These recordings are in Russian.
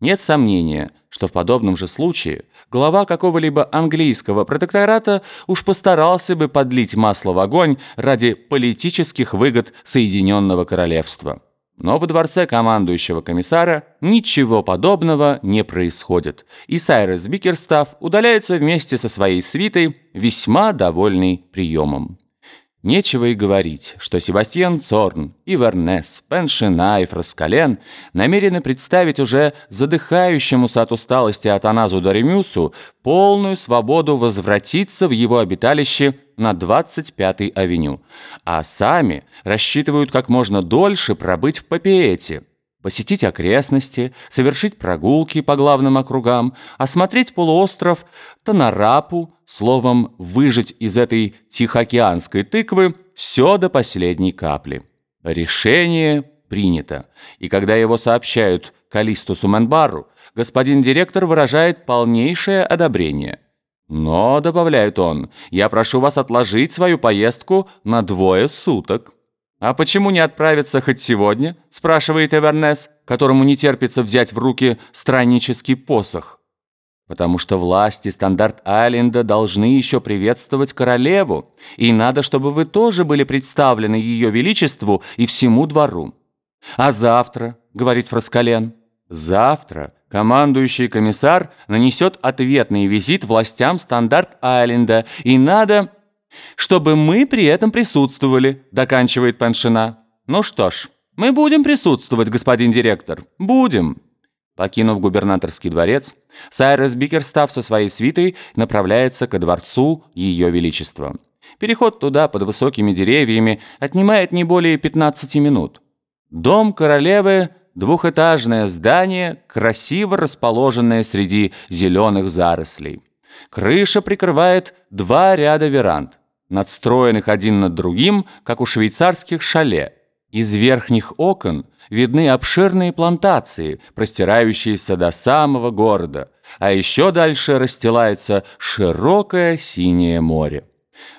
Нет сомнения, что в подобном же случае глава какого-либо английского протектората уж постарался бы подлить масло в огонь ради политических выгод Соединенного Королевства. Но во дворце командующего комиссара ничего подобного не происходит, и Сайрес Бикерстав удаляется вместе со своей свитой, весьма довольный приемом. Нечего и говорить, что Себастьян Цорн, Пеншина и Фраскален намерены представить уже задыхающемуся от усталости Атаназу Даремюсу полную свободу возвратиться в его обиталище на 25-й авеню, а сами рассчитывают как можно дольше пробыть в Папиэте, посетить окрестности, совершить прогулки по главным округам, осмотреть полуостров Танарапу, словом, выжать из этой тихоокеанской тыквы все до последней капли. Решение принято, и когда его сообщают Калисту Суменбару, господин директор выражает полнейшее одобрение. Но, добавляет он, я прошу вас отложить свою поездку на двое суток. «А почему не отправиться хоть сегодня?» – спрашивает Эвернес, которому не терпится взять в руки страннический посох. «Потому что власти Стандарт-Айленда должны еще приветствовать королеву, и надо, чтобы вы тоже были представлены ее величеству и всему двору». «А завтра?» – говорит Фраскален. «Завтра командующий комиссар нанесет ответный визит властям Стандарт-Айленда, и надо...» «Чтобы мы при этом присутствовали», — доканчивает Паншина. «Ну что ж, мы будем присутствовать, господин директор. Будем». Покинув губернаторский дворец, Сайрес Бикерстав со своей свитой направляется ко дворцу Ее Величества. Переход туда под высокими деревьями отнимает не более 15 минут. Дом королевы – двухэтажное здание, красиво расположенное среди зеленых зарослей. Крыша прикрывает два ряда веранд, надстроенных один над другим, как у швейцарских шале. Из верхних окон видны обширные плантации, простирающиеся до самого города, а еще дальше расстилается широкое синее море.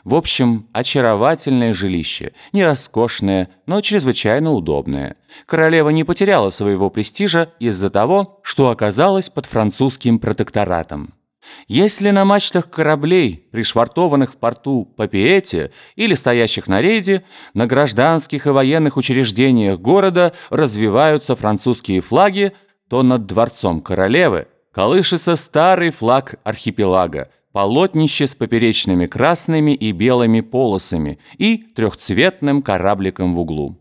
В общем, очаровательное жилище, не роскошное, но чрезвычайно удобное. Королева не потеряла своего престижа из-за того, что оказалась под французским протекторатом. Если на мачтах кораблей, пришвартованных в порту Папиэте или стоящих на рейде, на гражданских и военных учреждениях города развиваются французские флаги, то над дворцом королевы колышется старый флаг архипелага, полотнище с поперечными красными и белыми полосами и трехцветным корабликом в углу.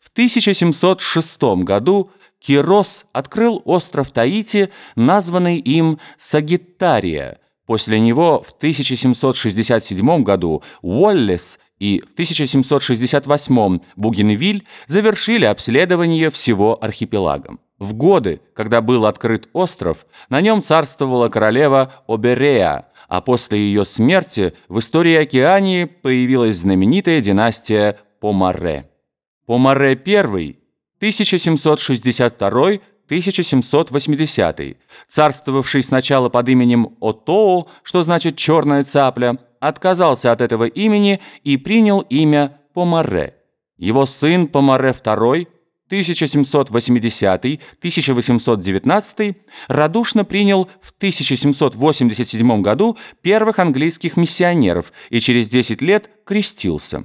В 1706 году Кирос открыл остров Таити, названный им Сагиттария. После него в 1767 году Уоллес и в 1768 Бугенвиль завершили обследование всего архипелага. В годы, когда был открыт остров, на нем царствовала королева Оберея, а после ее смерти в истории Океании появилась знаменитая династия Помаре. Помаре I 1762-1780, царствовавший сначала под именем Отоо, что значит «черная цапля», отказался от этого имени и принял имя Помаре. Его сын Помаре II 1780-1819 радушно принял в 1787 году первых английских миссионеров и через 10 лет крестился.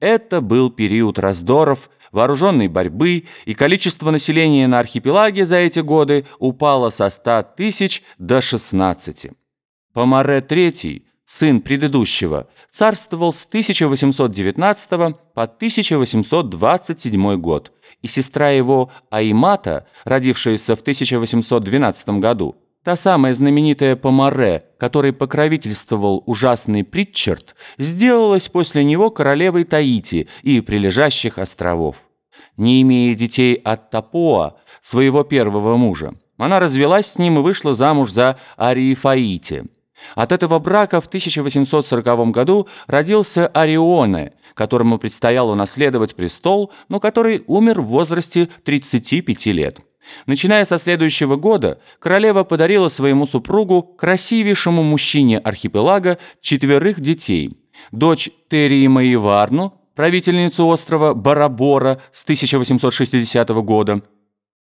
Это был период раздоров, вооруженной борьбы, и количество населения на архипелаге за эти годы упало со 100 тысяч до 16. Помаре III, сын предыдущего, царствовал с 1819 по 1827 год, и сестра его Аймата, родившаяся в 1812 году, Та самая знаменитая Помаре, которой покровительствовал ужасный Притчард, сделалась после него королевой Таити и прилежащих островов. Не имея детей от Тапоа, своего первого мужа, она развелась с ним и вышла замуж за Ариефаити. От этого брака в 1840 году родился Орионе, которому предстояло наследовать престол, но который умер в возрасте 35 лет. Начиная со следующего года, королева подарила своему супругу, красивейшему мужчине архипелага, четверых детей. Дочь Терри Маеварну, правительницу острова Барабора с 1860 года,